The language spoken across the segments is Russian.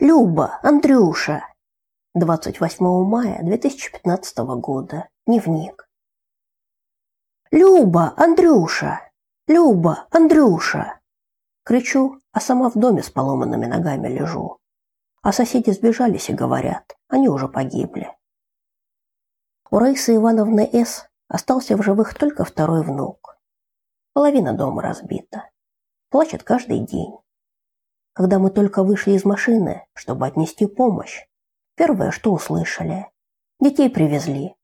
Люба, Андрюша. 28 мая 2015 года. Дневник. Люба, Андрюша. Люба, Андрюша. Кричу, а сама в доме с поломанными ногами лежу. А соседи сбежались и говорят, они уже погибли. У Раисы Ивановны С. остался в живых только второй внук. Половина дома разбита. Плачет каждый день. Когда мы только вышли из машины, чтобы отнести помощь, первое, что услышали – детей привезли.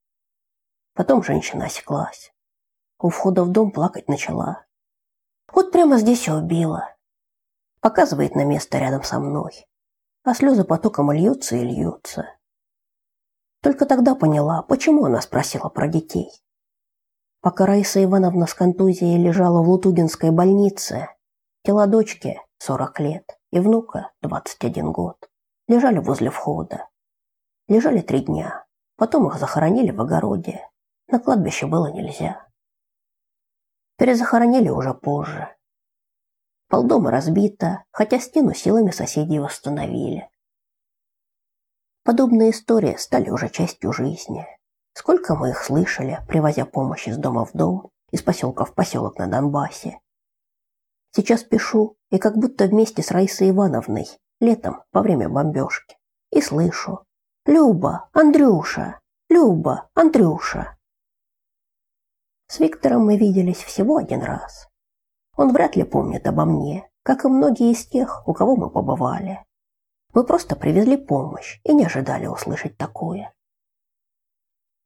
Потом женщина осеклась. У входа в дом плакать начала. Вот прямо здесь и убила. Показывает на место рядом со мной. А слезы потоком льются и льются. Только тогда поняла, почему она спросила про детей. Пока Раиса Ивановна с контузией лежала в Лутугинской больнице, тела дочки, 40 лет, и внука, 21 год, лежали возле входа. Лежали три дня, потом их захоронили в огороде. На кладбище было нельзя. Перезахоронили уже позже. Полдома разбито, хотя стену силами соседей восстановили. Подобные истории стали уже частью жизни. Сколько мы их слышали, привозя помощь из дома в дом, из поселка в поселок на Донбассе. Сейчас пишу, и как будто вместе с Раисой Ивановной, летом, во время бомбежки. И слышу. «Люба, Андрюша! Люба, Андрюша!» С Виктором мы виделись всего один раз. Он вряд ли помнит обо мне, как и многие из тех, у кого мы побывали. Мы просто привезли помощь и не ожидали услышать такое.